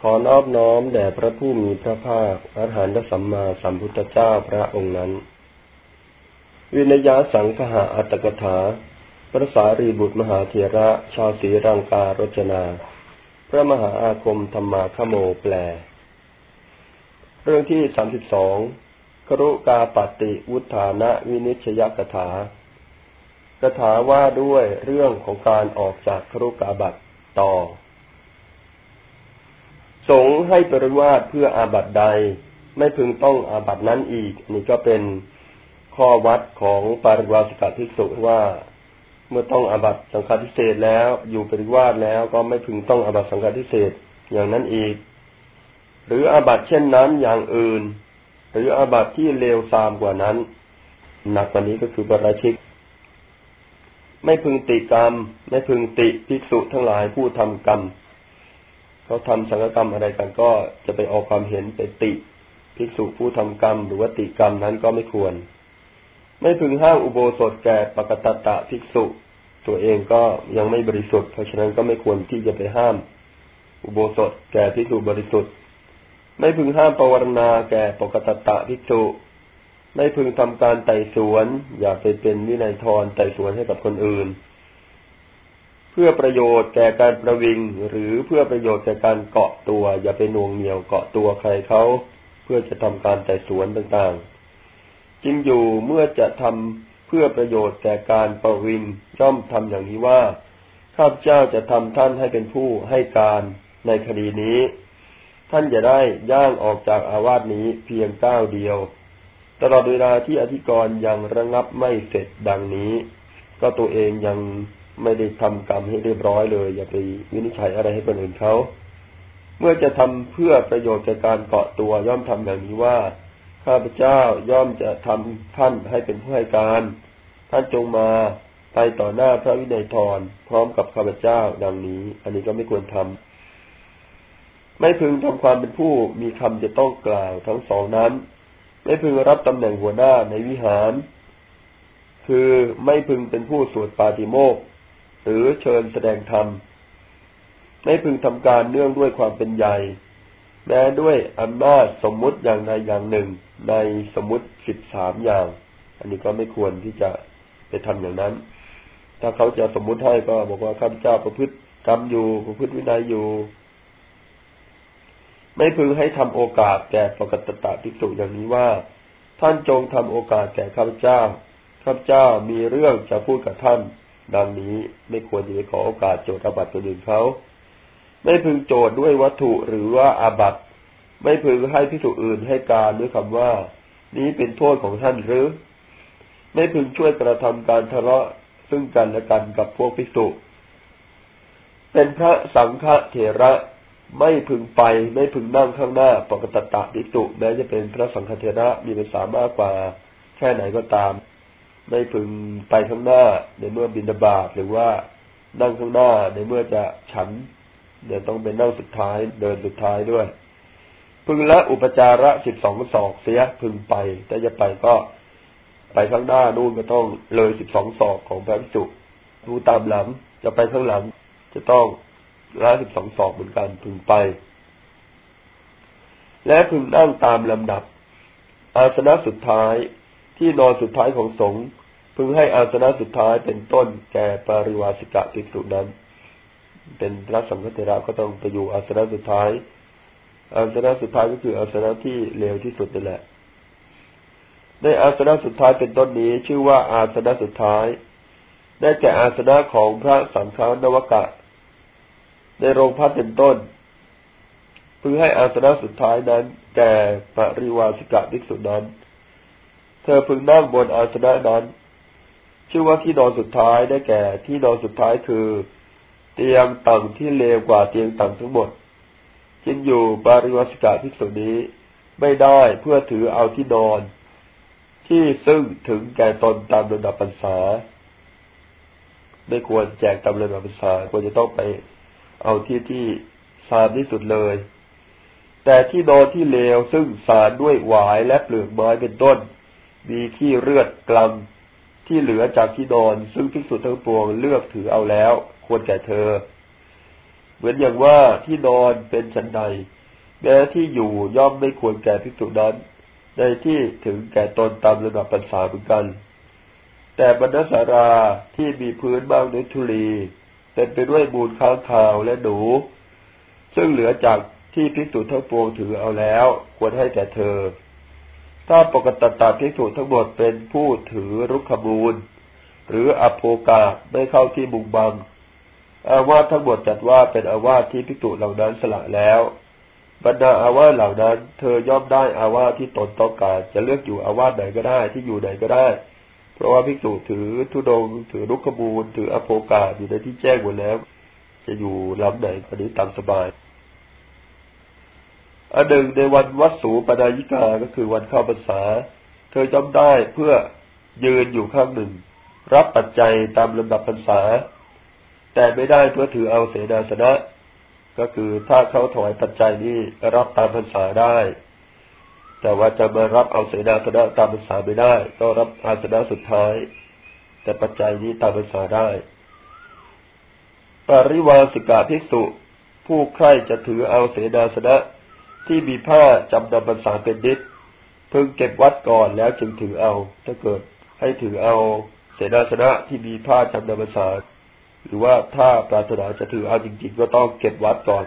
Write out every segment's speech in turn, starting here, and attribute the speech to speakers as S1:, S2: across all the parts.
S1: ขอนอบน้อมแด่พระผู้มีพระภาคอรหันตสัมมาสัมพุทธเจ้าพระองค์นั้น วินยาสังคหาอัตกถา พระสารีบุตรมหาเถระชาวศรีรังการจนา พระมหาอาคมธรรมาคโมแปล เรื่องที่สามสิบสองครุกาปฏิวุฒานะวินิชยกถากถาว่าด้วยเรื่องของการออกจากครุกาบัตต่อ สงให้ปริวาสเพื่ออาบัตใด ไม่พึงต้องอาบัตนั้นอีก นี่ก็เป็นข้อวัดของปริวาสกภิกษุว่า เมื่อต้องอาบัตสังฆาทิเศษแล้วอยู่ปริวาสแล้วก็ไม่พึงต้องอาบัตสังฆาทิเศษอย่างนั้นอีก หรืออาบัตเช่นนั้นอย่างอื่น หรืออาบัตที่เลวทรามกว่านั้น หนักกว่านี้ก็คือปราชิก ไม่พึงติกรรม ไม่พึงติภิกษุทั้งหลายผู้ทำกรรม เขาทำสังฆกรรมอะไรกันก็จะไปออกความเห็นไปติภิกษุผู้ทำกรรม หรือว่าติกรรมนั้นก็ไม่ควร ไม่พึงห้ามอุโบสถแก่ปกตตะภิกษุ ตัวเองก็ยังไม่บริสุทธิ์เพราะฉะนั้นก็ไม่ควรที่จะไปห้าม อุโบสถแก่ภิกษุบริสุทธิ์ ไม่พึงห้ามปวารณาแก่ปกตตะภิกษุไม่พึงทำการไต่สวน อย่าไปเป็นวินัยทรไต่สวนให้กับคนอื่น พื่อประโยชน์แก่การประวิง หรือเพื่อประโยชน์แก่การเกาะตัว อย่าไปน่วงเหนียวเกาะตัวใครเขาเพื่อจะทำการแต่สวนต่างๆจึงอยู่เมื่อจะทำเพื่อประโยชน์แก่การประวิงย่อมทำอย่างนี้ว่าข้าพเจ้าจะทำท่านให้เป็นผู้ให้การในคดีนี้ ท่านจะได้ย่างออกจากอาวาสนี้เพียงก้าวเดียว ตลอดเวลาที่อธิกรณ์ยังระงับไม่เสร็จดังนี้ ก็ตัวเองยัง ไม่ได้ทำกรรมให้เรียบร้อยเลย อย่าไปวินิจฉัยอะไรให้คนอื่นเขาเมื่อจะทำเพื่อประโยชน์แก่การเกาะตัวย่อมทำอย่างนี้ว่า ข้าพเจ้าย่อมจะทำท่านให้เป็นผู้ให้การท่านจงมาไปต่อหน้าพระวินัยทรพร้อมกับข้าพเจ้าดังนี้ อันนี้ก็ไม่ควรทำไม่พึงทำความเป็นผู้มีคำจะต้องกล่าวทั้งสองนั้น ไม่พึงรับตำแหน่งหัวหน้าในวิหาร คือไม่พึงเป็นผู้สวดปาติโมก หรือเชิญแสดงธรรมไม่พึงทำการเนื่องด้วยความเป็นใหญ่แม้ด้วยอำนาจสมมุติอย่างใดอย่างหนึ่ง ในสมมุติสิบสามอย่าง อันนี้ก็ไม่ควรที่จะไปทำอย่างนั้น ถ้าเขาจะสมมุติให้ก็บอกว่าข้าพเจ้าประพฤติกรรมอยู่ประพฤติวินัยอยู่ไม่พึงให้ทำโอกาสแก่ปกตตะภิกษุอย่างนี้ว่า ท่านจงทำโอกาสแก่ข้าพเจ้า ข้าพเจ้ามีเรื่องจะพูดกับท่าน ดังนี้ไม่ควรจะไปขอโอกาสโจทย์อาบัติคนอื่นเขา ไม่พึงโจทย์ด้วยวัตถุหรือว่าอาบัติไม่พึงให้พิสุอื่นให้การด้วยคำว่า นี้เป็นโทษของท่านหรือ ไม่พึงช่วยกระทำการทะเลาะซึ่งกันและกันกับพวกพิสุเป็นพระสังฆเถระไม่พึงไปไม่พึงนั่งข้างหน้าปกตตะพิสุแม้จะเป็นพระสังฆเถระมีภาษามากกว่าแค่ไหนก็ตาม ไม่พึงไปข้างหน้าในเมื่อบินดาบาหรือว่านั่งข้างหน้าในเมื่อจะฉันเดี๋ยวต้องเป็นนั่งสุดท้ายเดินสุดท้ายด้วย พึงละอุปจาระสิบสองศอกเสียพึงไปแต่จะไปก็ไปข้างหน้านู่นก็ต้องเลยสิบสองศอกของพระภิกษุดูตามหลังจะไปข้างหลัง จะต้องละสิบสองศอกเหมือนกันพึงไป และพึงนั่งตามลำดับ อาสนะสุดท้าย ที่นอนสุดท้ายของสงฆ์พึงให้อาสนะสุดท้ายเป็นต้นแก่ปริวาสิกะภิกษุนั้น เป็นพระสังฆเทระก็ต้องไปอยู่อาสนะสุดท้าย อาสนะสุดท้ายก็คืออาสนะที่เลวที่สุดนั่นแหละในอาสนะสุดท้ายเป็นต้นนี้ชื่อว่าอาสนะสุดท้าย ได้แก่อาสนะของพระสังฆนวกะ ในโรงพักเป็นต้นพึงให้อาสนะสุดท้ายนั้น แก่ปริวาสิกะภิกษุนั้น เธอพึงนั่งบนอาสนะนั้น ชื่อว่าที่นอนสุดท้ายได้แก่ที่นอนสุดท้ายคือ เตียงต่างที่เลวกว่าเตียงต่างทั้งหมดจึงอยู่บาริวัสกาภิกษุนี้ไม่ได้เพื่อถือเอาที่นอน ที่ซึ่งถึงแก่ตนตามระดับปัญษา ไม่ควรแจกตามระดับปัญษาควรจะต้องไปเอาที่ที่สารที่สุดเลย แต่ที่นอนที่เลวซึ่งสารด้วยหวายและเปลือกไม้เป็นต้น มีขี้เลือดกลำที่เหลือจากที่นอนซึ่งภิกษุทั้งปวงเลือกถือเอาแล้ว ควรแก่เธอ เหมือนอย่างว่าที่นอนเป็นฉันใดแม้ที่อยู่ย่อมไม่ควรแก่ภิกษุนั้น ในที่ถึงแก่ตนตามระดับปัญษาเหมือนกัน แต่บรรณสาราที่มีพื้นบ้างด้วยทุลีเต็มไปด้วยมูลค้างคาวและหนู ซึ่งเหลือจากที่ภิกษุทั้งปวงถือเอาแล้ว ควรให้แก่เธอ ถ้าปกติตาภิกษุทั้งหมดเป็นผู้ถือรุกขมูล หรืออโภกาไม่เข้าที่มุงบัง อาวาสทั้งหมดจัดว่าเป็นอาวาสที่ภิกษุเหล่านั้นสละแล้ว บรรดาอาวาสเหล่านั้น เธอย่อมได้อาวาสที่ตนต้องการ จะเลือกอยู่อาวาสไหนก็ได้ที่อยู่ไหนก็ได้ เพราะว่าภิกษุถือทุดง ถือลุกขบูล ถืออโภกาอยู่ในที่แจ้งหมดแล้ว จะอยู่ลำไหนก็นี้ตามสบาย อันหนึ่งในวันวัดสูปนายิกาก็คือวันเข้าพรรษา เธอย่อมได้เพื่อยืนอยู่ข้างหนึ่ง รับปัจจัยตามลำดับพรรษา แต่ไม่ได้เพื่อถือเอาเสนาสนะ ก็คือถ้าเขาถวายปัจจัยนี้รับตามภาษาได้ แต่ว่าจะมารับเอาเสนาสนะตามภาษาไม่ได้ ก็รับอาสนะสุดท้าย แต่ปัจจัยนี้ตามภาษาได้ ปริวาสิกาภิกษุผู้ใคร่จะถือเอาเสนาสนะ ที่มีผ้าจำนำภาษาเป็นดิษพึงเก็บวัดก่อนแล้วจึงถือเอา ถ้าเกิดให้ถือเอาเสนาสนะที่มีผ้าจำนำภาษาหรือว่าถ้าปรารถนาจะถือเอาจริงๆ ก็ต้องเก็บวัดก่อน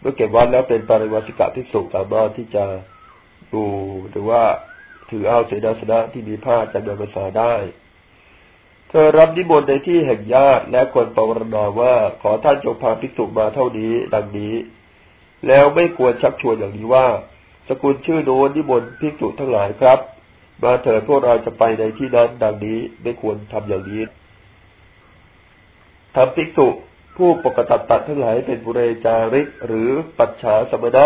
S1: เมื่อเก็บวัดแล้วเป็นปริวัติกะที่สุสามารถที่จะดูหรือว่าถือเอาเสนาสนะที่มีผ้าจำเดินภาษาได้เธอรับนิมนต์ในที่แห่งญาติและคนปรนนาว่าขอท่านจงพาภิกษุมาเท่านี้ ดังนี้ แล้วไม่ควรชักชวนอย่างนี้ว่า สกุลชื่อโน้นนิมนต์ภิกษุทั้งหลายครับ มาเถิดพวกเราจะไปในที่นั้นดังนี้ไม่ควรทำอย่างนี้ทำภิกษุผู้ปกติตัดทั้งหลายเป็นบุเรจาริกหรือปัจฉาสมณะ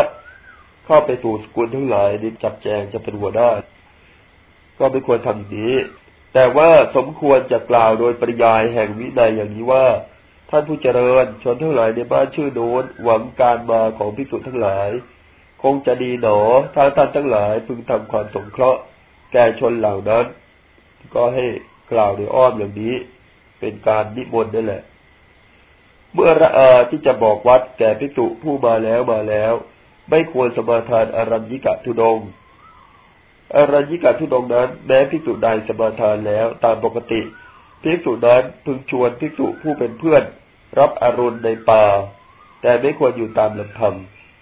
S1: เข้าไปสู่สกุลทั้งหลายดิจับแจงจะเป็นหัวหน้าก็ไม่ควรทำอย่างนี้ แต่ว่าสมควรจะกล่าวโดยปริยายแห่งวินัยอย่างนี้ว่า ท่านผู้เจริญ ชนทั้งหลายในบ้านชื่อโน้นหวังการมาของภิกษุทั้งหลาย คงจะดีหนอถ้าท่านทั้งหลายพึงทำความสงเคราะห์แก่ชนเหล่านั้น ก็ให้กล่าวในอ้อมอย่างนี้ เป็นการนิมนต์นั่นแหละ เมื่อระอาที่จะบอกวัดแก่ภิกษุผู้มาแล้วมาแล้ว ไม่ควรสมาทานอารัญญิกะทุดงอารัญญิกะทุดงนั้น แม้ภิกษุใดสมาทานแล้วตามปกติ ภิกษุนั้นพึงชวนภิกษุผู้เป็นเพื่อน รับอรุณในป่า แต่ไม่ควรอยู่ตามลำพัง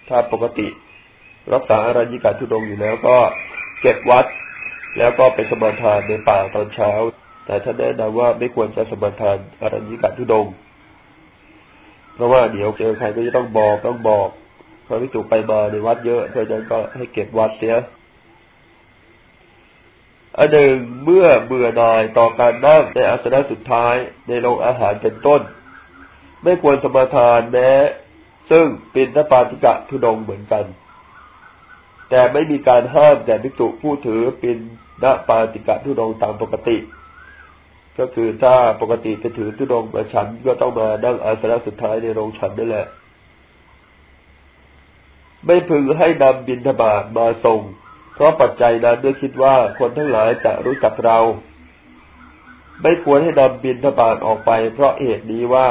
S1: ถ้าปกติ รักษาอรัญญิกะทุดงอยู่แล้วก็เก็บวัด แล้วก็ไปสมาทานในป่าตอนเช้า แต่ท่านแนะนำว่าไม่ควรจะสมาทานอรัญญิกะทุดง เพราะว่าเดี๋ยวเจอใครก็จะต้องบอกต้องบอกพอพิจุไปมาในวัดเยอะเพราะฉะนั้นก็ให้เก็บวัดเสีย อันหนึ่งเมื่อเบื่อหน่ายต่อการนั่งในอาสนะสุดท้ายในโรงอาหารเป็นต้น ไม่ควรสมาทานแม้ ซึ่งเป็นนปาติกะทุดงเหมือนกัน แต่ไม่มีการห้ามแต่พิจุผู้ถือเป็นนปาติกะทุดงตามปกติ ก็คือถ้าปกติจะถือตุดงมาฉันก็ต้องมานั่งอาสนะสุดท้ายในโรงฉันนั่นแหละ ไม่พึงให้นำบินทบาทมาส่ง เพราะปัจจัยนั้นด้วยคิดว่าคนทั้งหลายจะรู้จักเรา ไม่ควรให้นำบินทบาทออกไป เพราะเหตุนี้ว่า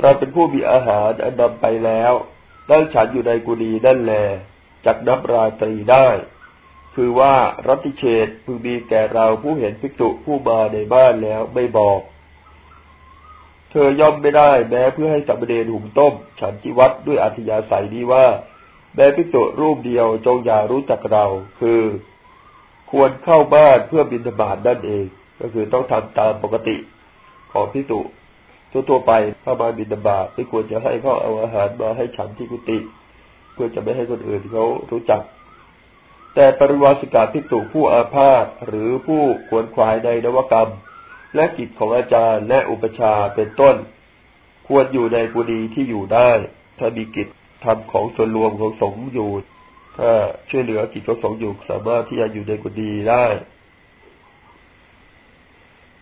S1: เราเป็นผู้มีอาหารอันนำไปแล้วนั่งฉันอยู่ในกุฏินั่นแหลจักนับราตรีได้ คือว่ารัติเชตพึงมีแก่เราผู้เห็นภิกษุผู้มาในบ้านแล้วไม่บอก เธอย่อมไม่ได้แม้เพื่อให้สัมเดนหุงต้ม ฉันที่วัดด้วยอัธยาศัยนี้ว่า แม้ภิกษุรูปเดียวจงอย่ารู้จักเรา คือควรเข้าบ้านเพื่อบิณฑบาตนั่นเอง ก็คือต้องทำตามปกติของภิกษุทั่วๆไปเข้ามาบิณฑบาตไม่ควรจะให้เขาเอาอาหารมาให้ฉันที่กุฏิเพื่อจะไม่ให้คนอื่นเขารู้จัก แต่ปริวาสิกาภิกษุผู้อาพาธหรือผู้ขวนขวายในนวกรรม และกิจของอาจารย์และอุปชาเป็นต้น ควรอยู่ในกุฏิที่อยู่ได้ถ้ามีกิจ ทำของส่วนรวมของสงฆ์อยู่ ถ้าช่วยเหลือกิจของสงฆ์อยู่สามารถที่จะอยู่ในกุฏิได้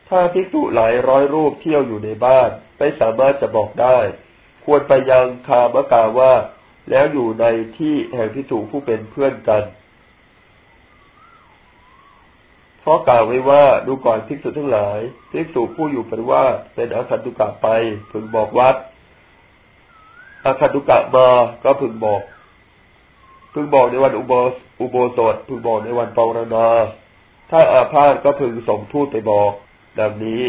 S1: ถ้าภิกษุหลายร้อยรูปเที่ยวอยู่ในบ้านไม่สามารถจะบอกได้ ควรไปยังคามกาว่า แล้วอยู่ในที่แห่งภิกษุผู้เป็นเพื่อนกันเพราะกล่าวไว้ว่าดูก่อนภิกษุทั้งหลายภิกษุผู้อยู่ปริวาเป็นอาคันตุกะไปพึงบอกวัด อาคันตุกะมาก็พึงบอก พึงบอกในวันอุโบอุโบสถพึงบอกในวันปองรณา ถ้าอาพาธก็พึงส่งทูตไปบอก ดังนี้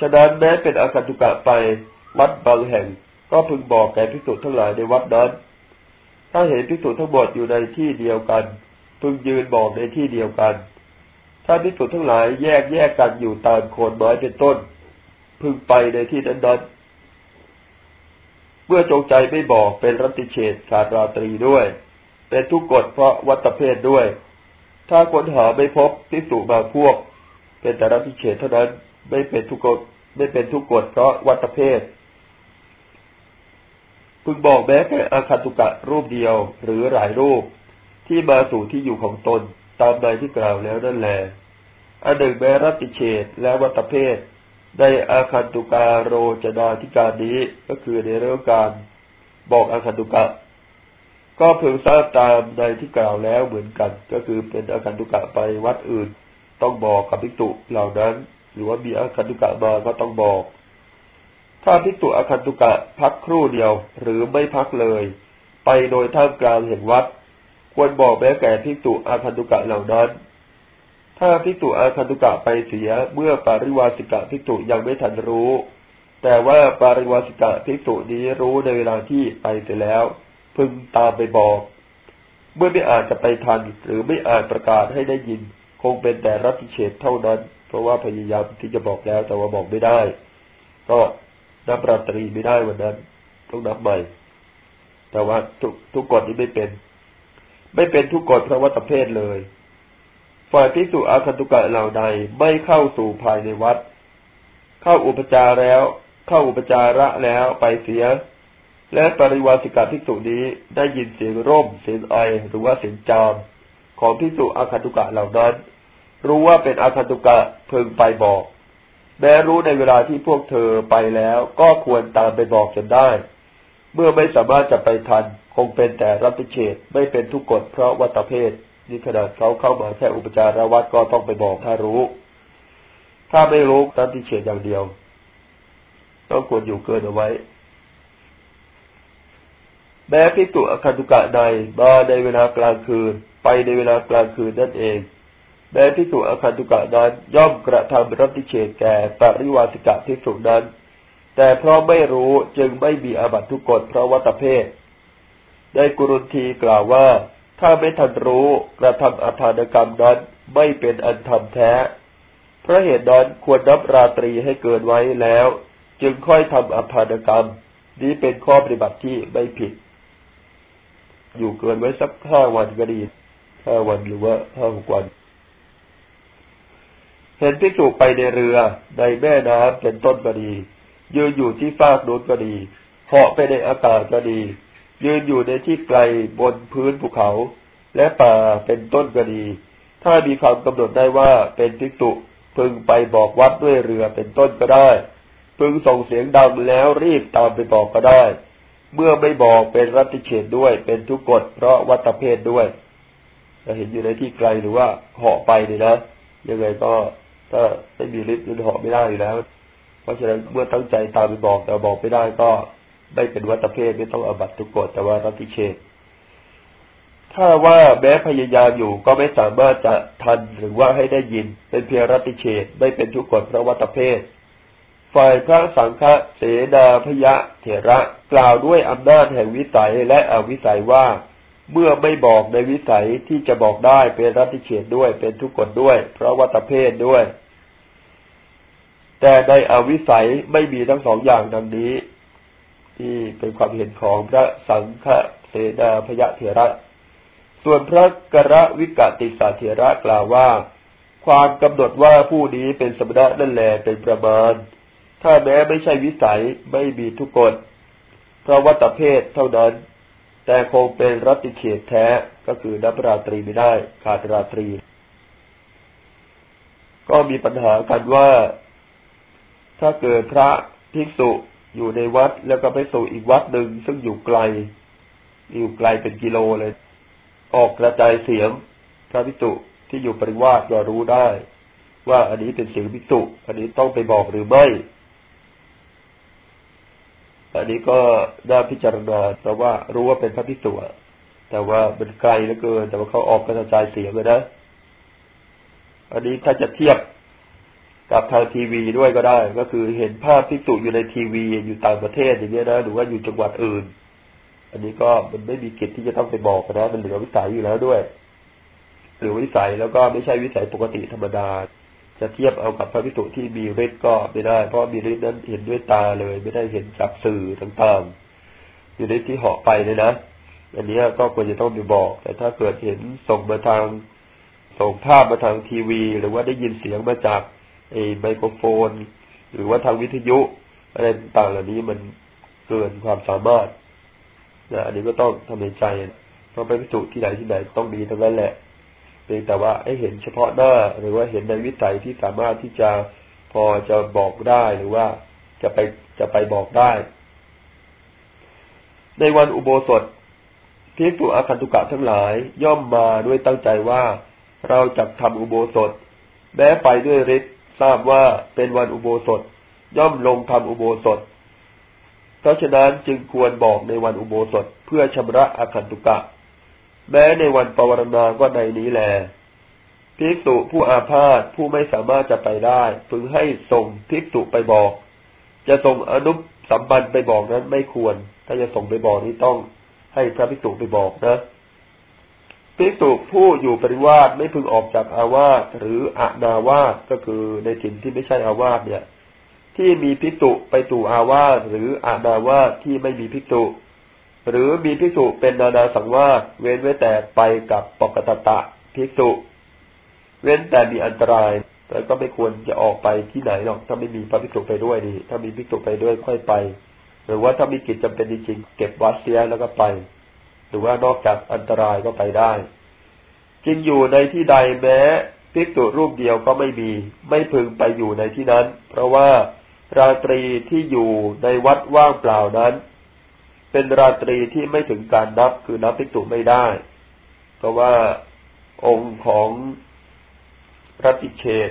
S1: ฉะนั้นแม้เป็นอาคันตุกะไปวัดบางแห่งก็พึงบอกแก่พิสุทั้งหลายในวัดนั้น ถ้าเห็นพิสุทั้งหมดอยู่ในที่เดียวกัน พึงยืนบอกในที่เดียวกัน ถ้าพิสุทั้งหลายแยกแยกกันอยู่ตามโคนไม้เป็นต้น พึงไปในที่นั้นๆ เมื่อจงใจไม่บอกเป็นรัติเฉดขาดราตรีด้วย เป็นทุกกฎเพราะวัตเพศด้วย ถ้าค้นหาไม่พบพิสุบางพวก เป็นแต่รัติเฉดเท่านั้นไม่เป็นทุกกฎไม่เป็นทุกกฎเพราะวัตเพศพึงบอกแม้แค่อาคันตุกะรูปเดียวหรือหลายรูป ที่มาสู่ที่อยู่ของตนตามใดที่กล่าวแล้วนั่นแหละอันหนึ่งแม้รัติเฉดและวัตเพศ ในอาคันตุกาโรจนาธิการนี้ก็คือในเรื่องการบอกอาคันตุกะ ก็เพิ่งทราบตามในที่กล่าวแล้วเหมือนกัน ก็คือเป็นอาคันตุกะไปวัดอื่น ต้องบอกกับพิจุเหล่านั้น หรือว่ามีอาคันตุกะมาก็ต้องบอก ถ้าพิจุอาคันตุกะพักครู่เดียว หรือไม่พักเลย ไปโดยท่ามกลางแห่งวัด ควรบอกแม้แก่พิจุอาคันตุกะเหล่านั้น ถ้าพิจุอาคันตุกะไปเสียเมื่อปาริวาสิกะพิจุยังไม่ทันรู้ แต่ว่าปาริวาสิกะพิจุนี้รู้ในเวลาที่ไปเสร็จแล้ว พึงตามไปบอก เมื่อไม่อาจจะไปทันหรือไม่อาจประกาศให้ได้ยิน คงเป็นแต่รับพิเศษเท่านั้น เพราะว่าพยายามที่จะบอกแล้วแต่ว่าบอกไม่ได้ ก็นับราตรีไม่ได้วันนั้นต้องนับใหม่ แต่ว่าทุกทุกกฎนี้ไม่เป็น ไม่เป็นทุกกฎเพราะว่าตะเพศเลย ฝ่ายพิสุอาคันตุกะเหล่าใดไม่เข้าสู่ภายในวัด เข้าอุปจาแล้ว เข้าอุปจาระแล้วไปเสีย และปริวาสิกาพิสุนี้ได้ยินเสียงร่มเสียงไอหรือว่าเสียงจามของพิสุอาคันตุกะเหล่านั้น รู้ว่าเป็นอาคันตุกะเพึงไปบอกแม้รู้ในเวลาที่พวกเธอไปแล้วก็ควรตามไปบอกจนได้ เมื่อไม่สามารถจะไปทัน คงเป็นแต่รับพิเชษไม่เป็นทุกกฎเพราะวัตเพศ นี่ขนาดเขาเข้ามาแค่อุปจารวัดก็ต้องไปบอกถ้ารู้ ถ้าไม่รู้ตั้งที่เฉดอย่างเดียวต้องควรอยู่เกินเอาไว้ แม้พิจุอคันตุกะใดมาในเวลากลางคืน ไปในเวลากลางคืนนั่นเองแม้พิจุอคันตุกะนั้นย่อมกระทำรัติเฉดแก่ปริวาสิกะพิจุนั้น แต่เพราะไม่รู้จึงไม่มีอาบัตทุกกฎเพราะวัตเพศ ได้กุรุนทีกล่าวว่า ถ้าไม่ทันรู้กระทำอภานกรรมนั้นไม่เป็นอันทำแท้ เพราะเหตุนั้นควรนับราตรีให้เกินไว้แล้ว จึงค่อยทำอภานกรรม นี้เป็นข้อปฏิบัติที่ไม่ผิด อยู่เกินไว้สักห้าวันก็ดีห้าวันหรือว่าห้าหกวัน เห็นพิสูจไปในเรือในแม่น้ำเป็นต้นก็ดียืนอยู่ที่ฟากโน้นก็ดีเหาะไปในอากาศก็ดี ยืนอยู่ในที่ไกลบนพื้นภูเขา และป่าเป็นต้นก็ดี ถ้ามีคำกำหนดได้ว่าเป็นภิกษุพึงไปบอกวัดด้วยเรือเป็นต้นก็ได้ พึงส่งเสียงดังแล้วรีบตามไปบอกก็ได้ เมื่อไม่บอกเป็นรัติเฉดด้วย เป็นทุกกฎเพราะวัตเพศด้วยจะเห็นอยู่ในที่ไกลหรือว่าเหาะไปนี่นะยังไงก็ถ้าไม่มีฤทธิ์มันเหาะไม่ได้อยู่แล้ว เพราะฉะนั้นเมื่อตั้งใจตามไปบอกแต่บอกไม่ได้ก็ ไม่เป็นวัตเพศไม่ต้องอบัตทุกกฎแต่ว่ารัติเชษถ้าว่าแม้พยายามอยู่ก็ไม่สามารถจะทันหรือว่าให้ได้ยิน เป็นเพียงรัติเชษไม่เป็นทุกกฎเพราะวัตเพศฝ่ายพระสังฆเสนาพยะเถระกล่าวด้วยอำนาจแห่งวิสัยและอวิสัยว่า เมื่อไม่บอกในวิสัยที่จะบอกได้เป็นรัติเฉดด้วยเป็นทุกกฎด้วยเพราะวัตเพศด้วย แต่ในอวิสัยไม่มีทั้งสองอย่างดังนี้ ที่เป็นความเห็นของพระสังฆเสนาพยะเถระ ส่วนพระกระวิกติสาเถระกล่าวว่า ความกำหนดว่าผู้นี้เป็นสมณะนั่นแหละเป็นประมาณ ถ้าแม้ไม่ใช่วิสัยไม่มีทุกกฎเพราะวัตเพศเท่านั้น แต่คงเป็นรัติเขตแท้ก็คือนับราตรีไม่ได้ขาดราตรี ก็มีปัญหากันว่า ถ้าเกิดพระภิกษุ อยู่ในวัดแล้วก็ไปสู่อีกวัดหนึ่งซึ่งอยู่ไกล อยู่ไกลเป็นกิโลเลย ออกกระจายเสียงพระพิจุที่อยู่ปริวาสก็รู้ได้ ว่าอันนี้เป็นเสียงพิจุอันนี้ต้องไปบอกหรือไม่ อันนี้ก็น่าพิจารณาเพราะว่ารู้ว่าเป็นพระพิสุแต่ว่ามันไกลเหลือเกิน แต่ว่าเขาออกกระจายเสียงเลยนะ อันนี้ถ้าจะเทียบ กับทางทีวีด้วยก็ได้ ก็คือเห็นภาพพิสุอยู่ในทีวีอยู่ต่างประเทศอย่างเงี้ยนะหรือว่าอยู่จังหวัดอื่น อันนี้ก็มันไม่มีกิจที่จะต้องไปบอกนะมันเหลือวิสัยอยู่แล้วด้วย หรือวิสัยแล้วก็ไม่ใช่วิสัยปกติธรรมดา จะเทียบเอากับพระพิสุที่มีฤทธิ์ก็ไม่ได้ เพราะมีฤทธิ์นั้นเห็นด้วยตาเลย ไม่ได้เห็นจากสื่อต่างๆอยู่ในที่เหาะไปเลยนะอันนี้ก็ควรจะต้องไปบอก แต่ถ้าเกิดเห็นส่งมาทางส่งภาพมาทางทีวี หรือว่าได้ยินเสียงมาจาก ไอ้ไมโครโฟน หรือว่าทางวิทยุ อะไรต่างเหล่านี้มันเกินความสามารถนะอันนี้ก็ต้องทำในใจเพราะไปพิสูจน์ที่ไหนที่ไหนต้องมีทั้งนั้นแหละเพียงแต่ว่าให้เห็นเฉพาะหน้าหรือว่าเห็นในวิสัยที่สามารถที่จะพอจะบอกได้หรือว่าจะไปจะไปบอกได้ ในวันอุโบสถภิกษุอาคันตุกะทั้งหลายย่อมมาด้วยตั้งใจว่าเราจะทำอุโบสถแม้ไปด้วยฤทธิ์ ทราบว่าเป็นวันอุโบสถ ย่อมลงทำอุโบสถ เพราะฉะนั้นจึงควรบอกในวันอุโบสถเพื่อชำระอาคันตุกะ แม้ในวันปวารณาก็ในนี้แลภิกษุผู้อาพาธผู้ไม่สามารถจะไปได้พึงให้ส่งภิกษุไปบอก จะส่งอนุสัมบันไปบอกนั้นไม่ควร ถ้าจะส่งไปบอกนี้ต้องให้พระภิกษุไปบอกนะ ภิกษุผู้อยู่ปริวาสไม่พึงออกจากอาวาสหรืออนาวาสก็คือในถิ่นที่ไม่ใช่อาวาสเนี่ย ที่มีภิกษุไปตู่อาวาสหรืออนาวาสที่ไม่มีภิกษุหรือมีภิกษุเป็นนานาสังวาสเว้นไว้แต่ไปกับปกตตะภิกษุ เว้นแต่มีอันตรายแต่ก็ไม่ควรจะออกไปที่ไหนหรอกถ้าไม่มีพระภิกษุไปด้วยนี่ถ้ามีภิกษุไปด้วยค่อยไป หรือว่าถ้ามีกิจจำเป็นจริงๆเก็บวัดเสียแล้วก็ไป หรือว่านอกจากอันตรายก็ไปได้จึงอยู่ในที่ใดแม้ภิกษุรูปเดียวก็ไม่มี ไม่พึงไปอยู่ในที่นั้น เพราะว่าราตรีที่อยู่ในวัดว่างเปล่านั้น เป็นราตรีที่ไม่ถึงการนับคือนับภิกษุไม่ได้ เพราะว่าองค์ของรัติเชต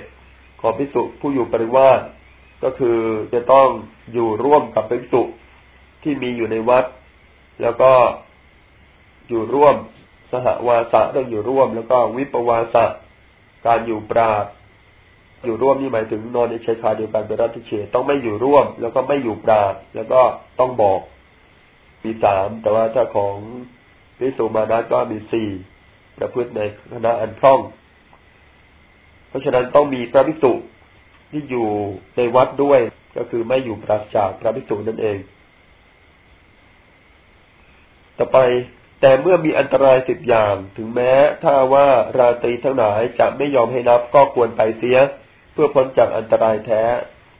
S1: ของภิกษุผู้อยู่ปริวาสก็คือจะต้องอยู่ร่วมกับภิกษุที่มีอยู่ในวัด แล้วก็ อยู่ร่วม สหวาสะต้องอยู่ร่วม แล้วก็วิปวาสะการอยู่ปราดอยู่ร่วมนี่หมายถึงนอนในชายคาเดียวกันเป็นรัติเชตต้องไม่อยู่ร่วม แล้วก็ไม่อยู่ปราดแล้วก็ต้องบอกมีสามแต่ว่าถ้าของวิสุมานัก็มีสี่ประพฤติในคณะอันคล่อง เพราะฉะนั้นต้องมีพระภิกษุที่อยู่ในวัดด้วย ก็คือไม่อยู่ปราศจากพระภิกษุนั่นเอง ต่อไป แต่เมื่อมีอันตรายสิบอย่าง ถึงแม้ถ้าว่าราตรีทั้งหลายจะไม่ยอมให้นับก็ควรไปเสีย เพื่อพ้นจากอันตรายแท้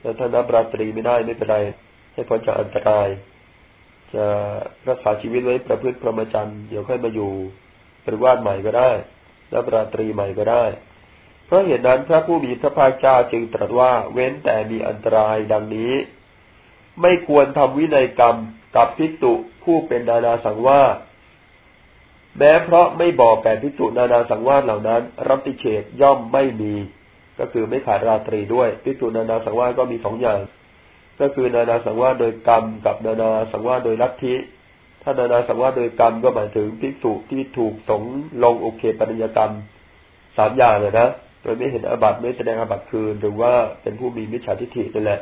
S1: แล้วถ้านับราตรีไม่ได้ไม่เป็นไรให้พ้นจากอันตราย จะรักษาชีวิตไว้ประพฤติพรหมจรรย์เดี๋ยวค่อยมาอยู่ปริวาสใหม่ก็ได้นับราตรีใหม่ก็ได้ เพราะเหตุนั้นพระผู้มีพระภาคเจ้าจึงตรัสว่าเว้นแต่มีอันตรายดังนี้ ไม่ควรทำวินัยกรรมกับภิกษุผู้เป็นดานาสังวาส แม้เพราะไม่บอกแก่พิจุนานาสังวาสเหล่านั้น รับติเฉดย่อมไม่มี ก็คือไม่ขาดราตรีด้วยพิจุนานาสังวาสก็มีสองอย่าง ก็คือนานาสังวาสโดยกรรมกับนานาสังวาสโดยลัทธิถ้านานาสังวาสโดยกรรมก็หมายถึงพิจุที่ถูกสงลงโอเคปัญญกรรมสามอย่างเลยนะโดยไม่เห็นอาบัติไม่แสดงอาบัติคืน หรือว่าเป็นผู้มีมิจฉาทิฏฐินั่นแหละ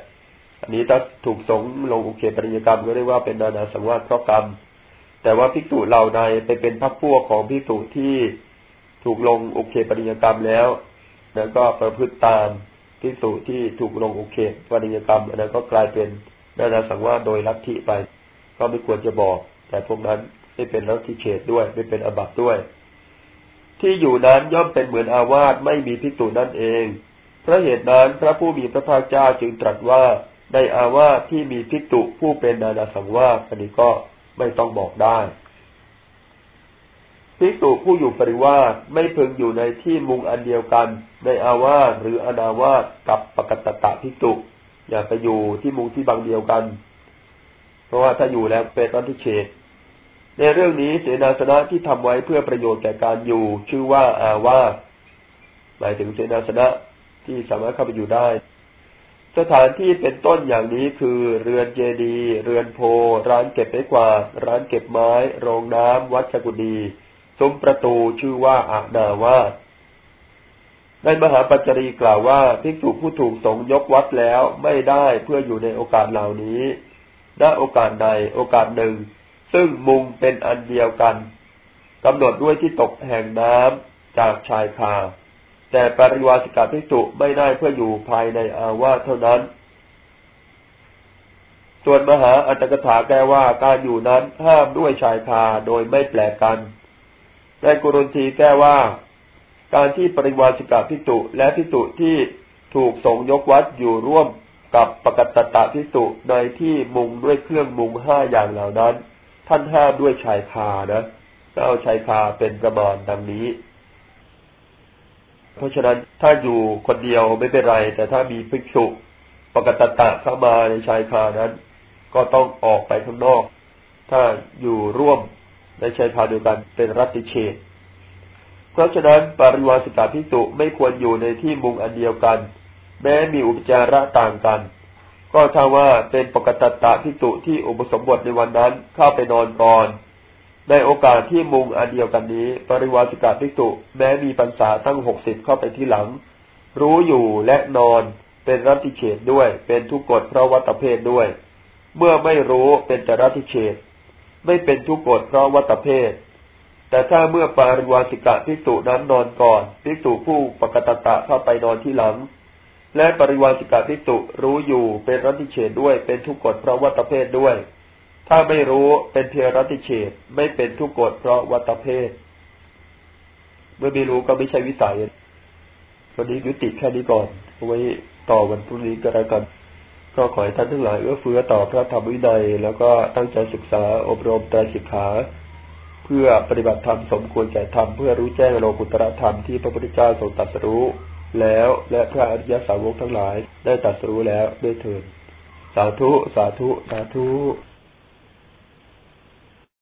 S1: อันนี้ถ้าถูกสงลงโอเคปัญญกรรมก็เรียกว่าเป็นนานาสังวาสเพราะกรรม แต่ว่าภิกษุเหล่าใดไปเป็นพระพวกของภิกษุที่ถูกลงโอเคปริญกรรมแล้ว แล้วก็ประพฤติตามภิกษุที่ถูกลงโอเคปริญกรรมอันนั้นก็กลายเป็นนานาสังวาสโดยลัทธิไป ก็ไม่ควรจะบอก แต่พวกนั้นไม่เป็นลัทธิเฉดด้วย ไม่เป็นอบัตด้วย ที่อยู่นั้นย่อมเป็นเหมือนอาวาสไม่มีภิกษุนั่นเองเพราะเหตุนั้นพระผู้มีพระภาคเจ้าจึงตรัสว่าในอาวาสที่มีภิกษุผู้เป็นนานาสังวาสนี้ก็ ไม่ต้องบอกได้ภิกษุผู้อยู่ปริวาสไม่พึงอยู่ในที่มุงอันเดียวกัน ในอาวาสหรืออนาวาสกับปกตตะภิกษุอย่าไปอยู่ที่มุงที่บางเดียวกัน เพราะว่าถ้าอยู่แล้วเป็นต้นที่เฉดในเรื่องนี้เสนาสนะที่ทำไว้เพื่อประโยชน์แก่การอยู่ ชื่อว่าอาวาสหมายถึงเสนาสนะที่สามารถเข้าไปอยู่ได้ สถานที่เป็นต้นอย่างนี้คือเรือนเจดีเรือนโพ ร้านเก็บไม้กวาดร้านเก็บไม้ โรงน้ำวัดจักุดีซุ้มประตูชื่อว่าอานาวาสในมหาปัจจรีกล่าวว่าภิกษุผู้ถูกสงยกวัดแล้วไม่ได้เพื่ออยู่ในโอกาสเหล่านี้ณโอกาสใดโอกาสหนึ่ง ซึ่งมุงเป็นอันเดียวกันกำหนดด้วยที่ตกแห่งน้ำจากชายคา แต่ปริวาสิกาภิกษุไม่ได้เพื่ออยู่ภายในอาวาสเท่านั้น ส่วนมหาอัตถกถาแก้ว่าการอยู่นั้นห้ามด้วยชายคาโดยไม่แปลกันในกุรุนทีแก้ว่า การที่ปริวาสิกาภิกษุและภิกษุที่ถูกสงยกวัดอยู่ร่วมกับปกตตะภิกษุในที่มุงด้วยเครื่องมุงห้าอย่างเหล่านั้น ท่านห้ามด้วยชายคานะเอาชายคาเป็นประมาณดังนี้ เพราะฉะนั้นถ้าอยู่คนเดียวไม่เป็นไร แต่ถ้ามีภิกษุปกตตะเข้ามาในชายคานั้น ก็ต้องออกไปข้างนอก ถ้าอยู่ร่วมในชายคาเดียวกันเป็นรัติเชตเพราะฉะนั้นปริวาสิกาภิกษุไม่ควรอยู่ในที่มุงอันเดียวกัน แม้มีอุปจาระต่างกัน ก็ถ้าว่าเป็นปกตตะภิกษุที่อุปสมบทในวันนั้นเข้าไปนอนก่อน ในโอกาสที่มุงอันเดียวกันนี้ ปริวาสิกาภิกษุแม้มีปัญษาตั้งหกสิบเข้าไปที่หลัง รู้อยู่และนอนเป็นรัติเฉดด้วย เป็นทุกกฎเพราะวัตเพศด้วย เมื่อไม่รู้เป็นแต่รัติเฉดไม่เป็นทุกกฎเพราะวัตเพศแต่ถ้าเมื่อปาริวาสิกาภิกษุนั้นนอนก่อนภิกษุผู้ปกตตะเข้าไปนอนที่หลัง และปริวาสิกาภิกษุรู้อยู่เป็นรัติเฉดด้วย เป็นทุกกฎเพราะวัตเพศด้วย ถ้าไม่รู้เป็นเพียรติเฉดไม่เป็นทุกกฎเพราะวัตเพศเมื่อไม่รู้ก็ไม่ใช่วิสัยวันนี้ยุติแค่นี้ก่อนไว้ต่อวันพรุ่งนี้ก็แล้วกัน ก็ขอให้ท่านทั้งหลายเอื้อเฟื้อต่อพระธรรมวินัย แล้วก็ตั้งใจศึกษาอบรมตรสิกขา เพื่อปฏิบัติธรรมสมควรแก่ธรรมเพื่อรู้แจ้งโลกุตระธรรมที่พระพุทธเจ้าทรงตรัสรู้ แล้วและพระอริยสาวกทั้งหลายได้ตรัสรู้แล้วด้วยเถิดสาธุ สาธุ สาธุ